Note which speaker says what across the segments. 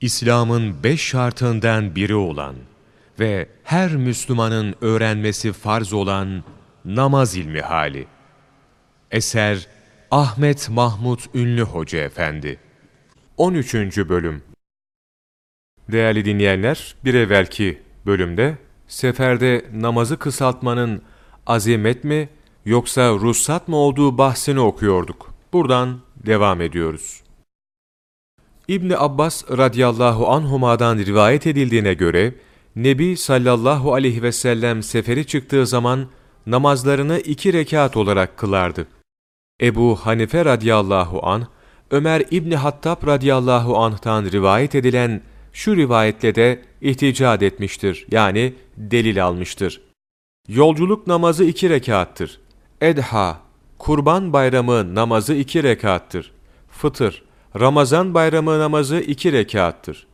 Speaker 1: İslam'ın beş şartından biri olan ve her Müslümanın öğrenmesi farz olan namaz ilmi hali. Eser Ahmet Mahmut Ünlü Hoca Efendi 13. Bölüm Değerli dinleyenler, bir evvelki bölümde seferde namazı kısaltmanın azimet mi yoksa ruhsat mı olduğu bahsini okuyorduk. Buradan devam ediyoruz. İbni Abbas radıyallahu anhuma'dan rivayet edildiğine göre, Nebi sallallahu aleyhi ve sellem seferi çıktığı zaman namazlarını iki rekat olarak kılardı. Ebu Hanife radıyallahu anh, Ömer İbni Hattab radıyallahu anh'tan rivayet edilen şu rivayetle de ihticat etmiştir. Yani delil almıştır. Yolculuk namazı iki rekattır. Edha, kurban bayramı namazı iki rekattır. Fıtır, Ramazan bayramı namazı iki rekattır.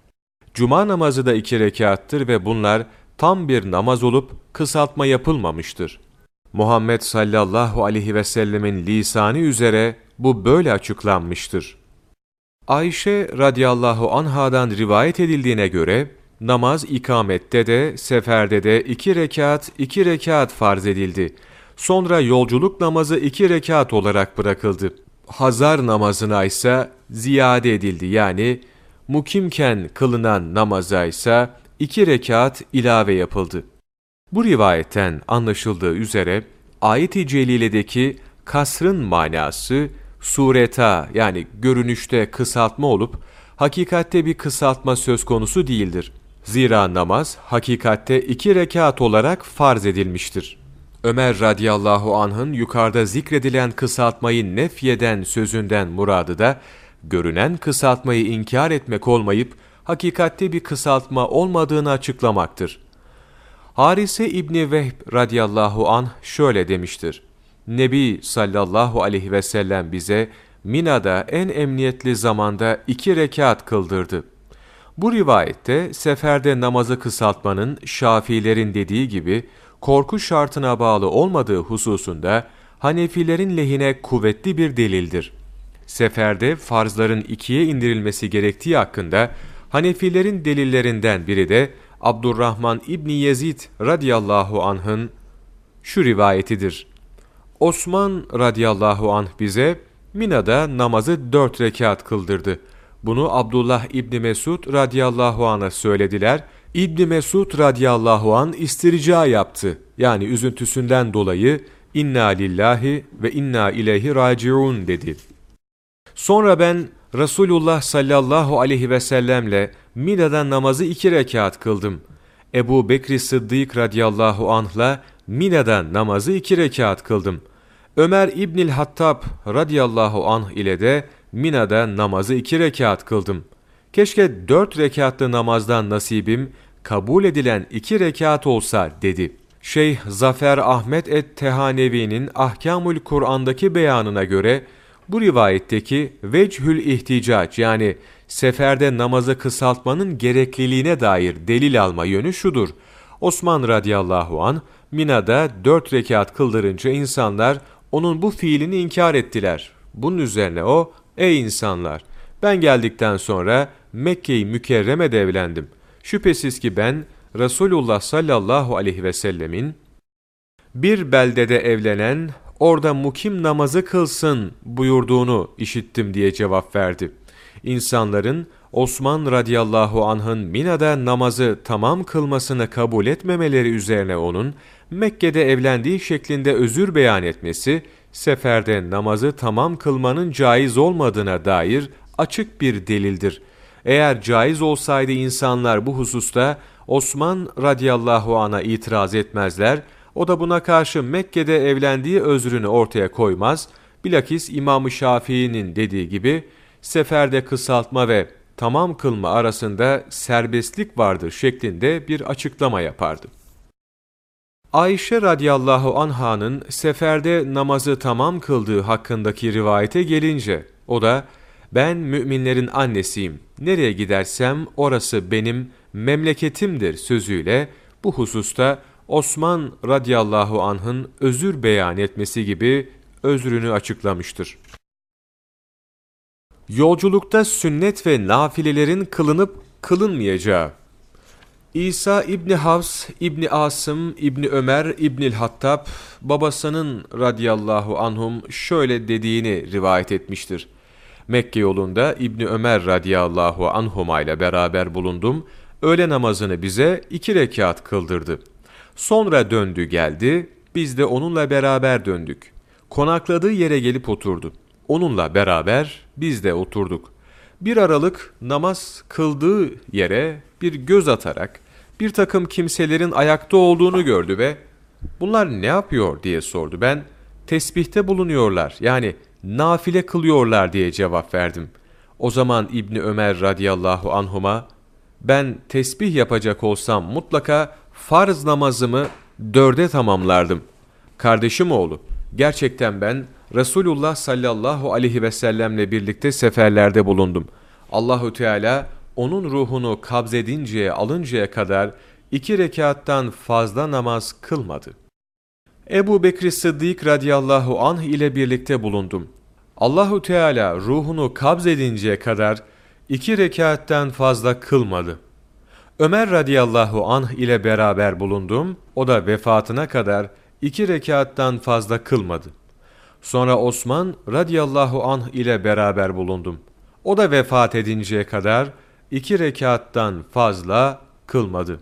Speaker 1: Cuma namazı da iki rekattır ve bunlar tam bir namaz olup kısaltma yapılmamıştır. Muhammed sallallahu aleyhi ve sellemin lisanı üzere bu böyle açıklanmıştır. Ayşe radıyallahu anhadan rivayet edildiğine göre, namaz ikamette de, seferde de iki rekat, iki rekat farz edildi. Sonra yolculuk namazı iki rekat olarak bırakıldı. Hazar namazına ise ziyade edildi yani mukimken kılınan namaza ise iki rekat ilave yapıldı. Bu rivayetten anlaşıldığı üzere ayet-i celiledeki kasrın manası sureta yani görünüşte kısaltma olup hakikatte bir kısaltma söz konusu değildir. Zira namaz hakikatte iki rekat olarak farz edilmiştir. Ömer radıyallahu anh'ın yukarıda zikredilen kısaltmayı nefyeden sözünden muradı da, görünen kısaltmayı inkar etmek olmayıp, hakikatte bir kısaltma olmadığını açıklamaktır. Harise İbni Vehb radıyallahu anh şöyle demiştir. Nebi sallallahu aleyhi ve sellem bize Mina'da en emniyetli zamanda iki rekat kıldırdı. Bu rivayette seferde namazı kısaltmanın Şafiilerin dediği gibi korku şartına bağlı olmadığı hususunda Hanefilerin lehine kuvvetli bir delildir. Seferde farzların ikiye indirilmesi gerektiği hakkında Hanefilerin delillerinden biri de Abdurrahman İbni Yezid radıyallahu anh'ın şu rivayetidir. Osman radıyallahu anh bize Mina'da namazı dört rekat kıldırdı. Bunu Abdullah İbni Mesud radıyallahu anh'a söylediler. İbni Mesud radıyallahu an istirca yaptı. Yani üzüntüsünden dolayı inna lillahi ve inna ileyhi raciun dedi. Sonra ben Resulullah sallallahu aleyhi ve sellemle Mina'da namazı iki rekat kıldım. Ebu Bekri Sıddık radıyallahu anh'la Mina'da namazı iki rekat kıldım. Ömer İbnil Hattab radıyallahu anh ile de Mina'da namazı iki rekat kıldım. Keşke dört rekatlı namazdan nasibim kabul edilen iki rekat olsa dedi. Şeyh Zafer Ahmet et-Tehanevi'nin Ahkamül Kur'an'daki beyanına göre bu rivayetteki vechül ihticac yani seferde namazı kısaltmanın gerekliliğine dair delil alma yönü şudur. Osman radıyallahu an Mina'da dört rekat kıldırınca insanlar onun bu fiilini inkar ettiler. Bunun üzerine o, ey insanlar ben geldikten sonra Mekke-i Mükerreme'de evlendim. Şüphesiz ki ben Resulullah sallallahu aleyhi ve sellemin bir beldede evlenen orada mukim namazı kılsın buyurduğunu işittim diye cevap verdi. İnsanların Osman radıyallahu anh'ın Mina'da namazı tamam kılmasını kabul etmemeleri üzerine onun Mekke'de evlendiği şeklinde özür beyan etmesi, seferde namazı tamam kılmanın caiz olmadığına dair açık bir delildir. Eğer caiz olsaydı insanlar bu hususta Osman radıyallahu ana itiraz etmezler, o da buna karşı Mekke'de evlendiği özrünü ortaya koymaz, bilakis İmam-ı Şafii'nin dediği gibi, seferde kısaltma ve tamam kılma arasında serbestlik vardır şeklinde bir açıklama yapardı. Ayşe radıyallahu anhanın seferde namazı tamam kıldığı hakkındaki rivayete gelince, o da ben müminlerin annesiyim, nereye gidersem orası benim memleketimdir sözüyle bu hususta Osman radıyallahu anh'ın özür beyan etmesi gibi özrünü açıklamıştır. Yolculukta sünnet ve nafilelerin kılınıp kılınmayacağı. İsa İbni Havs, İbni Asım, İbni Ömer, İbnil Hattab, babasının radıyallahu anhum şöyle dediğini rivayet etmiştir. Mekke yolunda İbni Ömer radıyallahu anhuma ile beraber bulundum. Öğle namazını bize iki rekat kıldırdı. Sonra döndü geldi, biz de onunla beraber döndük. Konakladığı yere gelip oturdu. Onunla beraber biz de oturduk. Bir aralık namaz kıldığı yere bir göz atarak bir takım kimselerin ayakta olduğunu gördü ve bunlar ne yapıyor diye sordu. Ben tesbihte bulunuyorlar yani nafile kılıyorlar diye cevap verdim. O zaman İbni Ömer radıyallahu anhuma ben tesbih yapacak olsam mutlaka farz namazımı dörde tamamlardım. Kardeşim oğlu gerçekten ben Resulullah sallallahu aleyhi ve sellemle birlikte seferlerde bulundum. Allahu Teala onun ruhunu kabzedinceye alıncaya kadar iki rekattan fazla namaz kılmadı. Ebu Bekri Sıddık radıyallahu anh ile birlikte bulundum. Allahu Teala ruhunu kabzedinceye kadar iki rekattan fazla kılmadı. Ömer radıyallahu anh ile beraber bulundum. O da vefatına kadar iki rekattan fazla kılmadı. Sonra Osman radıyallahu anh ile beraber bulundum. O da vefat edinceye kadar iki rekattan fazla kılmadı.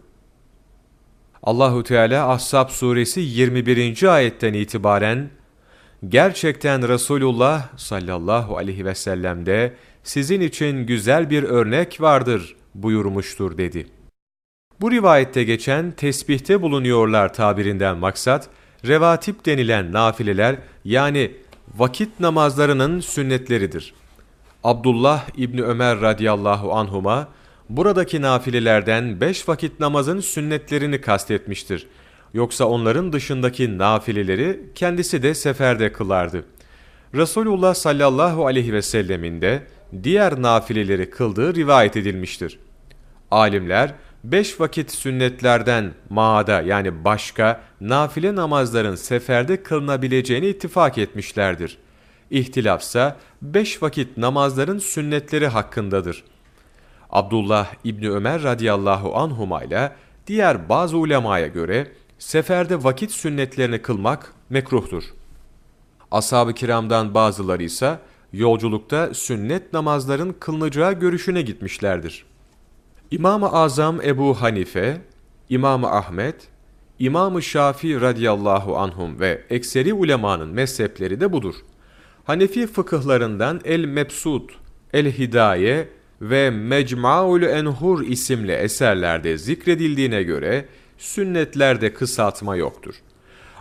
Speaker 1: Allahu Teala Ahzab suresi 21. ayetten itibaren gerçekten Resulullah sallallahu aleyhi ve sellem'de sizin için güzel bir örnek vardır buyurmuştur dedi. Bu rivayette geçen tesbihte bulunuyorlar tabirinden maksat, revatip denilen nafileler yani vakit namazlarının sünnetleridir. Abdullah İbni Ömer radıyallahu anhuma buradaki nafilelerden beş vakit namazın sünnetlerini kastetmiştir. Yoksa onların dışındaki nafileleri kendisi de seferde kılardı. Resulullah sallallahu aleyhi ve sellemin de diğer nafileleri kıldığı rivayet edilmiştir. Alimler, beş vakit sünnetlerden maada yani başka nafile namazların seferde kılınabileceğini ittifak etmişlerdir. İhtilafsa beş vakit namazların sünnetleri hakkındadır. Abdullah İbni Ömer radıyallahu anhuma ile diğer bazı ulemaya göre seferde vakit sünnetlerini kılmak mekruhtur. Ashab-ı kiramdan bazıları ise yolculukta sünnet namazların kılınacağı görüşüne gitmişlerdir. İmam-ı Azam Ebu Hanife, İmam-ı Ahmet, İmam-ı Şafii radıyallahu anhum ve ekseri ulemanın mezhepleri de budur. Hanefi fıkıhlarından El-Mebsud, El-Hidaye ve Mecmuaul Enhur isimli eserlerde zikredildiğine göre sünnetlerde kısaltma yoktur.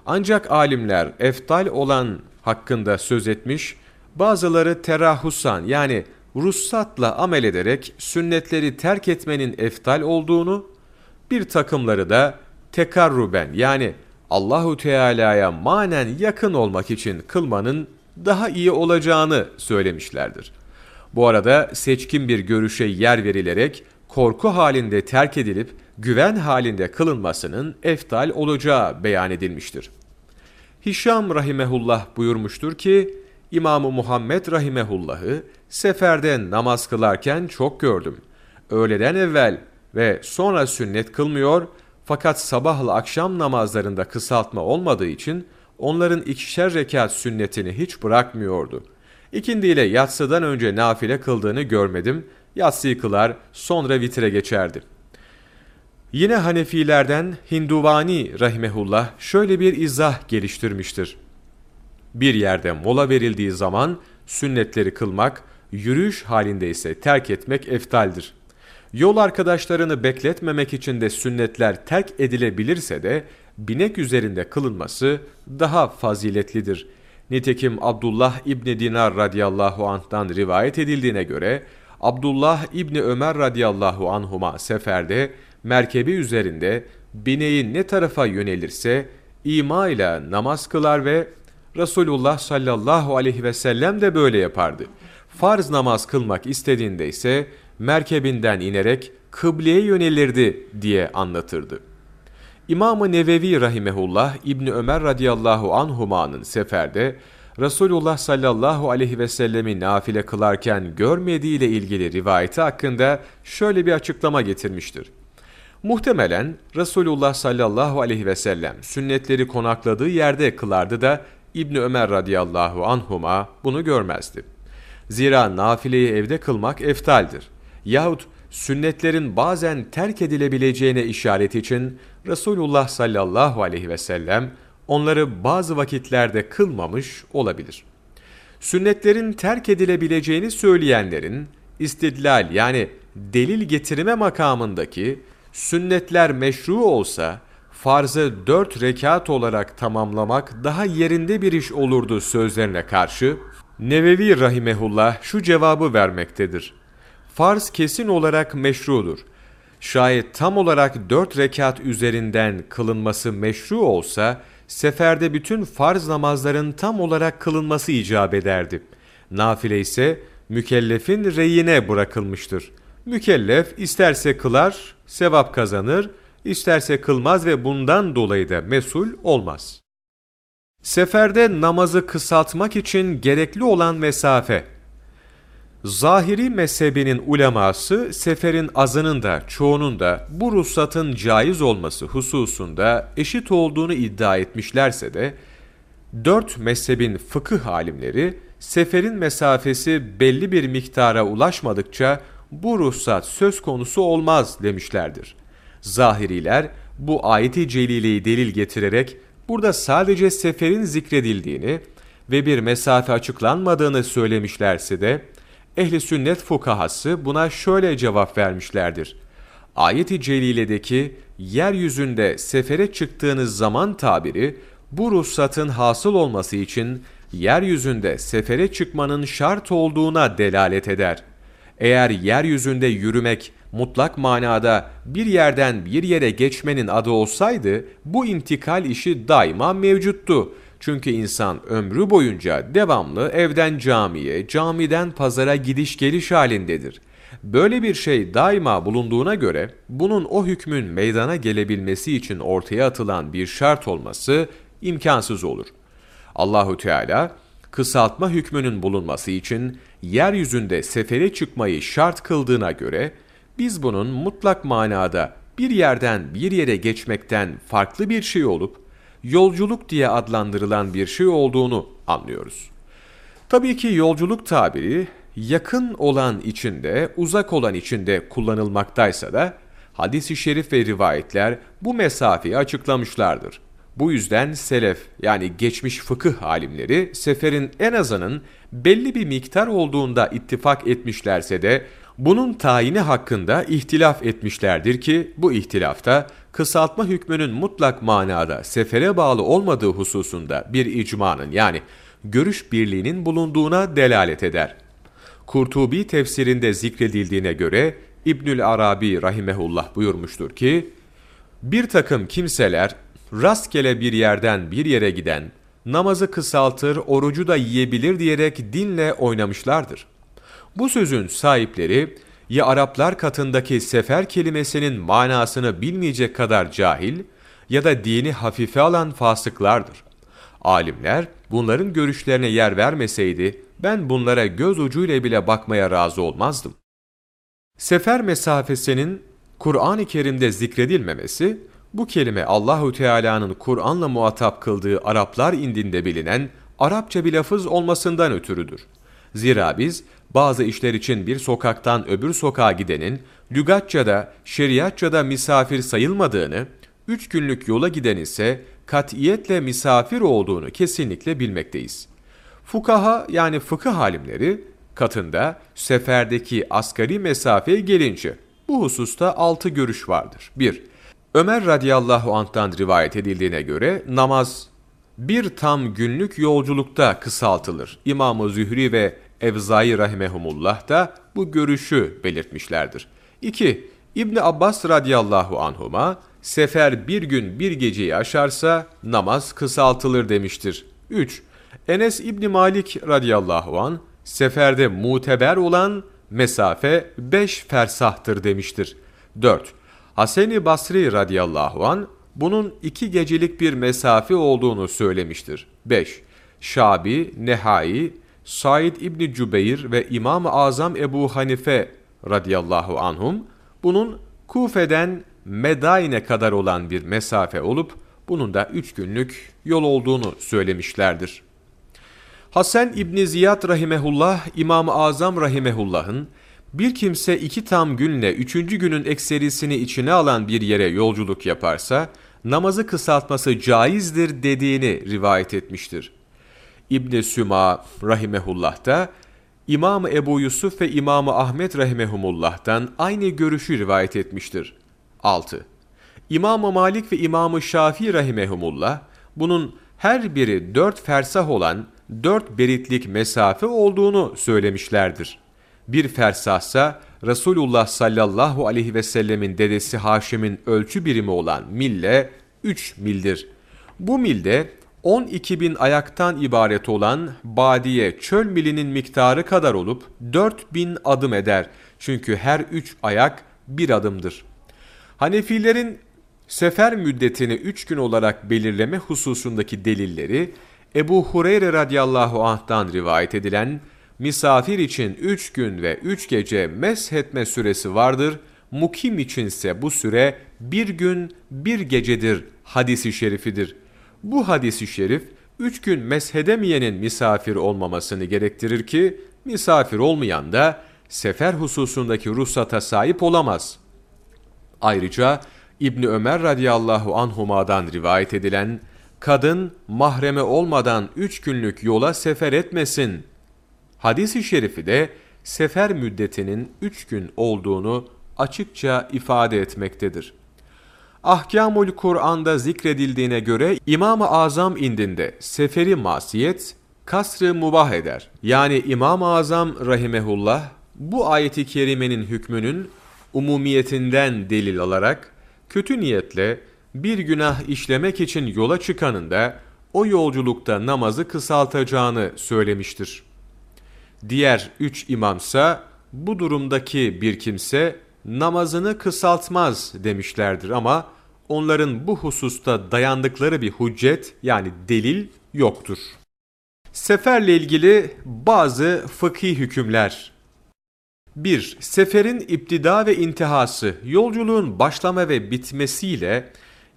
Speaker 1: Ancak alimler eftal olan hakkında söz etmiş, bazıları terahusan yani ruhsatla amel ederek sünnetleri terk etmenin eftal olduğunu, bir takımları da tekarruben yani Allahu Teala'ya manen yakın olmak için kılmanın daha iyi olacağını söylemişlerdir. Bu arada seçkin bir görüşe yer verilerek korku halinde terk edilip güven halinde kılınmasının eftal olacağı beyan edilmiştir. Hişam rahimehullah buyurmuştur ki, İmam-ı Muhammed rahimehullah'ı seferde namaz kılarken çok gördüm. Öğleden evvel ve sonra sünnet kılmıyor fakat sabahla akşam namazlarında kısaltma olmadığı için onların ikişer rekat sünnetini hiç bırakmıyordu. İkindi ile yatsıdan önce nafile kıldığını görmedim. Yatsıyı kılar sonra vitre geçerdi. Yine Hanefilerden Hinduvani rahimehullah şöyle bir izah geliştirmiştir. Bir yerde mola verildiği zaman sünnetleri kılmak, yürüyüş halinde ise terk etmek eftaldir. Yol arkadaşlarını bekletmemek için de sünnetler terk edilebilirse de binek üzerinde kılınması daha faziletlidir. Nitekim Abdullah İbni Dinar radıyallahu anh'tan rivayet edildiğine göre Abdullah İbni Ömer radıyallahu anhuma seferde merkebi üzerinde bineğin ne tarafa yönelirse ima ile namaz kılar ve Resulullah sallallahu aleyhi ve sellem de böyle yapardı. Farz namaz kılmak istediğinde ise merkebinden inerek kıbleye yönelirdi diye anlatırdı. İmam-ı Nevevi rahimehullah İbni Ömer radıyallahu anhuma'nın seferde
Speaker 2: Resulullah sallallahu aleyhi ve sellemi nafile kılarken görmediği ile ilgili rivayeti hakkında şöyle bir açıklama getirmiştir. Muhtemelen Resulullah sallallahu aleyhi ve sellem sünnetleri konakladığı yerde kılardı da İbni Ömer radıyallahu anhuma bunu görmezdi. Zira nafileyi evde kılmak eftaldir. Yahut sünnetlerin bazen terk edilebileceğine işaret için Resulullah sallallahu aleyhi ve sellem onları bazı vakitlerde kılmamış olabilir. Sünnetlerin terk edilebileceğini söyleyenlerin istidlal yani delil getirme makamındaki sünnetler meşru olsa farzı dört rekat olarak tamamlamak daha yerinde bir iş olurdu sözlerine karşı Nevevi Rahimehullah şu cevabı vermektedir. Farz kesin olarak meşrudur. Şayet tam olarak dört rekat üzerinden kılınması meşru olsa, seferde bütün farz namazların tam olarak kılınması icap ederdi. Nafile ise mükellefin reyine bırakılmıştır. Mükellef isterse kılar, sevap kazanır, isterse kılmaz ve bundan dolayı da mesul olmaz. Seferde namazı kısaltmak için gerekli olan mesafe Zahiri mezhebinin uleması seferin azının da çoğunun da bu ruhsatın caiz olması hususunda eşit olduğunu iddia etmişlerse de dört mezhebin fıkıh alimleri seferin mesafesi belli bir miktara ulaşmadıkça bu ruhsat söz konusu olmaz demişlerdir. Zahiriler bu ayeti celileyi delil getirerek burada sadece seferin zikredildiğini ve bir mesafe açıklanmadığını söylemişlerse de ehli sünnet fukahası buna şöyle cevap vermişlerdir. Ayet-i Celile'deki yeryüzünde sefere çıktığınız zaman tabiri bu ruhsatın hasıl olması için yeryüzünde sefere çıkmanın şart olduğuna delalet eder. Eğer yeryüzünde yürümek mutlak manada bir yerden bir yere geçmenin adı olsaydı bu intikal işi daima mevcuttu. Çünkü insan ömrü boyunca devamlı evden camiye, camiden pazara gidiş geliş halindedir. Böyle bir şey daima bulunduğuna göre bunun o hükmün meydana gelebilmesi için ortaya atılan bir şart olması imkansız olur. Allahu Teala kısaltma hükmünün bulunması için yeryüzünde sefere çıkmayı şart kıldığına göre biz bunun mutlak manada bir yerden bir yere geçmekten farklı bir şey olup yolculuk diye adlandırılan bir şey olduğunu anlıyoruz. Tabii ki yolculuk tabiri yakın olan içinde, uzak olan içinde kullanılmaktaysa da hadis-i şerif ve rivayetler bu mesafeyi açıklamışlardır. Bu yüzden selef yani geçmiş fıkıh alimleri seferin en azının belli bir miktar olduğunda ittifak etmişlerse de bunun tayini hakkında ihtilaf etmişlerdir ki bu ihtilafta kısaltma hükmünün mutlak manada sefere bağlı olmadığı hususunda bir icmanın yani görüş birliğinin bulunduğuna delalet eder. Kurtubi tefsirinde zikredildiğine göre İbnül Arabi rahimehullah buyurmuştur ki, bir takım kimseler rastgele bir yerden bir yere giden, namazı kısaltır, orucu da yiyebilir diyerek dinle oynamışlardır. Bu sözün sahipleri, ya Araplar katındaki sefer kelimesinin manasını bilmeyecek kadar cahil ya da dini hafife alan fasıklardır. Alimler bunların görüşlerine yer vermeseydi ben bunlara göz ucuyla bile bakmaya razı olmazdım. Sefer mesafesinin Kur'an-ı Kerim'de zikredilmemesi bu kelime Allahu Teala'nın Kur'an'la muhatap kıldığı Araplar indinde bilinen Arapça bir lafız olmasından ötürüdür. Zira biz bazı işler için bir sokaktan öbür sokağa gidenin lügatçada, şeriatçada misafir sayılmadığını, üç günlük yola giden ise katiyetle misafir olduğunu kesinlikle bilmekteyiz. Fukaha yani fıkıh alimleri katında seferdeki asgari mesafeye gelince bu hususta altı görüş vardır. 1. Ömer radıyallahu anh'tan rivayet edildiğine göre namaz bir tam günlük yolculukta kısaltılır. İmam-ı Zühri ve Evzai rahimehumullah da bu görüşü belirtmişlerdir. 2. İbni Abbas radıyallahu anhuma sefer bir gün bir geceyi aşarsa namaz kısaltılır demiştir. 3. Enes İbni Malik radıyallahu an seferde muteber olan mesafe 5 fersahtır demiştir. 4. Hasan-ı Basri radıyallahu an bunun iki gecelik bir mesafe olduğunu söylemiştir. 5. Şabi, Nehai, Said İbni Cübeyr ve İmam-ı Azam Ebu Hanife radıyallahu anhum bunun Kufe'den Medayne kadar olan bir mesafe olup bunun da üç günlük yol olduğunu söylemişlerdir. Hasan İbni Ziyad rahimehullah, İmam-ı Azam rahimehullah'ın bir kimse iki tam günle üçüncü günün ekserisini içine alan bir yere yolculuk yaparsa, namazı kısaltması caizdir dediğini rivayet etmiştir. İbn Süma rahimehullah da İmam Ebu Yusuf ve İmam Ahmet rahimehumullah'tan aynı görüşü rivayet etmiştir. 6. İmam Malik ve İmam Şafii rahimehumullah bunun her biri dört fersah olan dört beritlik mesafe olduğunu söylemişlerdir. Bir fersahsa Resulullah sallallahu aleyhi ve sellemin dedesi Haşim'in ölçü birimi olan mille 3 mildir. Bu milde 12 bin ayaktan ibaret olan badiye çöl milinin miktarı kadar olup 4 bin adım eder. Çünkü her üç ayak bir adımdır. Hanefilerin sefer müddetini 3 gün olarak belirleme hususundaki delilleri Ebu Hureyre radıyallahu anh'tan rivayet edilen misafir için 3 gün ve 3 gece meshetme süresi vardır, mukim içinse bu süre bir gün bir gecedir hadisi şerifidir. Bu hadisi şerif üç gün meshedemeyenin misafir olmamasını gerektirir ki misafir olmayan da sefer hususundaki ruhsata sahip olamaz. Ayrıca İbni Ömer radıyallahu anhuma'dan rivayet edilen kadın mahreme olmadan üç günlük yola sefer etmesin. Hadis-i şerifi de sefer müddetinin üç gün olduğunu açıkça ifade etmektedir. Ahkamul Kur'an'da zikredildiğine göre İmam-ı Azam indinde seferi masiyet, kasrı mubah eder. Yani İmam-ı Azam rahimehullah bu ayeti kerimenin hükmünün umumiyetinden delil alarak kötü niyetle bir günah işlemek için yola çıkanın da o yolculukta namazı kısaltacağını söylemiştir. Diğer üç imamsa bu durumdaki bir kimse namazını kısaltmaz demişlerdir ama onların bu hususta dayandıkları bir hüccet yani delil yoktur. Seferle ilgili bazı fıkhi hükümler 1. Seferin iptida ve intihası, yolculuğun başlama ve bitmesiyle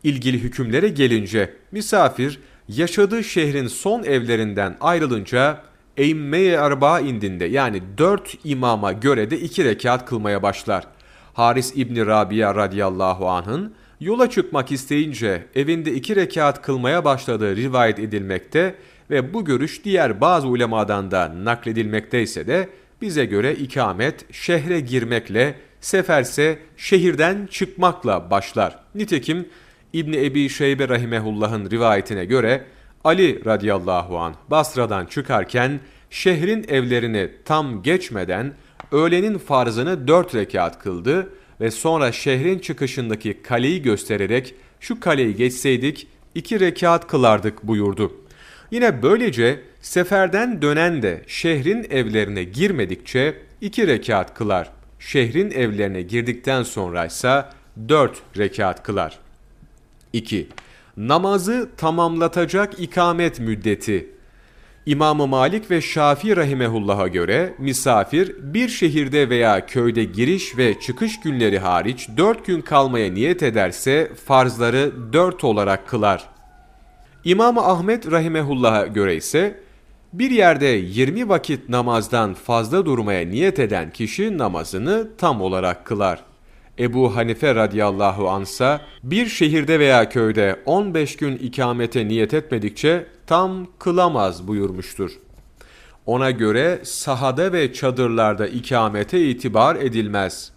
Speaker 2: ilgili hükümlere gelince misafir yaşadığı şehrin son evlerinden ayrılınca Eymme-i Arba indinde yani dört imama göre de iki rekat kılmaya başlar. Haris İbni Rabia radıyallahu anh'ın yola çıkmak isteyince evinde iki rekat kılmaya başladığı rivayet edilmekte ve bu görüş diğer bazı ulemadan da nakledilmekteyse de bize göre ikamet şehre girmekle, seferse şehirden çıkmakla başlar. Nitekim İbni Ebi Şeybe rahimehullah'ın rivayetine göre Ali radıyallahu an Basra'dan çıkarken şehrin evlerini tam geçmeden öğlenin farzını dört rekat kıldı ve sonra şehrin çıkışındaki kaleyi göstererek şu kaleyi geçseydik iki rekat kılardık buyurdu. Yine böylece seferden dönen de şehrin evlerine girmedikçe iki rekat kılar. Şehrin evlerine girdikten sonra ise dört rekat kılar. 2. Namazı tamamlatacak ikamet müddeti İmam Malik ve Şafii rahimehullah'a göre misafir bir şehirde veya köyde giriş ve çıkış günleri hariç dört gün kalmaya niyet ederse farzları dört olarak kılar. İmam Ahmet rahimehullah'a göre ise bir yerde 20 vakit namazdan fazla durmaya niyet eden kişi namazını tam olarak kılar. Ebu Hanife radıyallahu ansa bir şehirde veya köyde 15 gün ikamete niyet etmedikçe tam kılamaz buyurmuştur. Ona göre sahada ve çadırlarda ikamete itibar edilmez.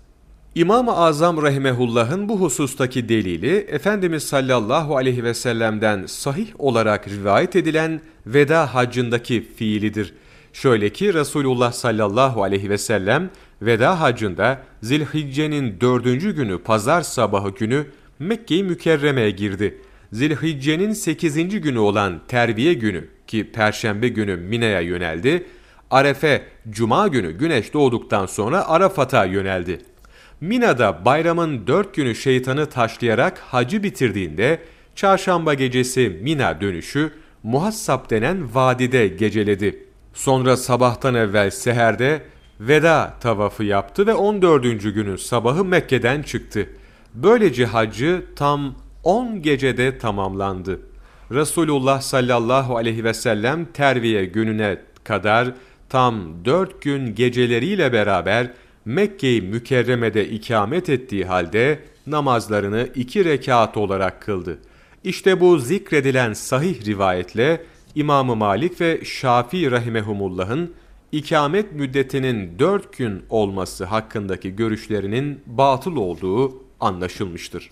Speaker 2: İmam-ı Azam rahimehullah'ın bu husustaki delili Efendimiz sallallahu aleyhi ve sellem'den sahih olarak rivayet edilen veda haccındaki fiilidir. Şöyle ki Resulullah sallallahu aleyhi ve sellem veda hacında Zilhicce'nin dördüncü günü pazar sabahı günü Mekke-i Mükerreme'ye girdi. Zilhicce'nin sekizinci günü olan terbiye günü ki perşembe günü Mine'ye yöneldi. Arefe, cuma günü güneş doğduktan sonra Arafat'a yöneldi. Mina'da bayramın dört günü şeytanı taşlayarak hacı bitirdiğinde çarşamba gecesi Mina dönüşü, Muhassab denen vadide geceledi. Sonra sabahtan evvel seherde veda tavafı yaptı ve 14. günün sabahı Mekke'den çıktı. Böylece hacı tam 10 gecede tamamlandı. Resulullah sallallahu aleyhi ve sellem terviye gününe kadar tam 4 gün geceleriyle beraber Mekke-i Mükerreme'de ikamet ettiği halde namazlarını iki rekat olarak kıldı. İşte bu zikredilen sahih rivayetle İmam-ı Malik ve Şafii rahimehumullah'ın ikamet müddetinin dört gün olması hakkındaki görüşlerinin batıl olduğu anlaşılmıştır.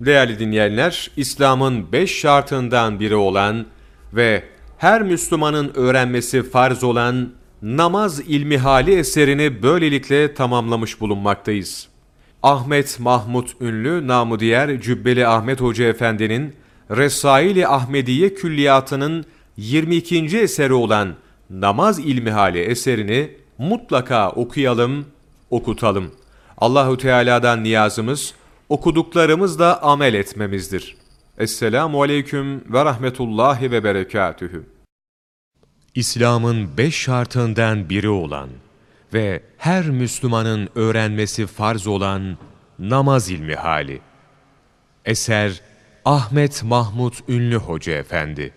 Speaker 2: Değerli dinleyenler, İslam'ın beş şartından biri olan ve her Müslümanın öğrenmesi farz olan namaz ilmihali eserini böylelikle tamamlamış bulunmaktayız. Ahmet Mahmut Ünlü, namı diğer Cübbeli Ahmet Hoca Efendi'nin Resail-i Ahmediye Külliyatı'nın 22. eseri olan Namaz İlmihali eserini mutlaka okuyalım, okutalım. Allahu Teala'dan niyazımız okuduklarımızla amel etmemizdir. Esselamu aleyküm ve rahmetullahi ve berekatühü.
Speaker 1: İslam'ın beş şartından biri olan ve her Müslümanın öğrenmesi farz olan namaz ilmi hali. Eser Ahmet Mahmut Ünlü Hoca Efendi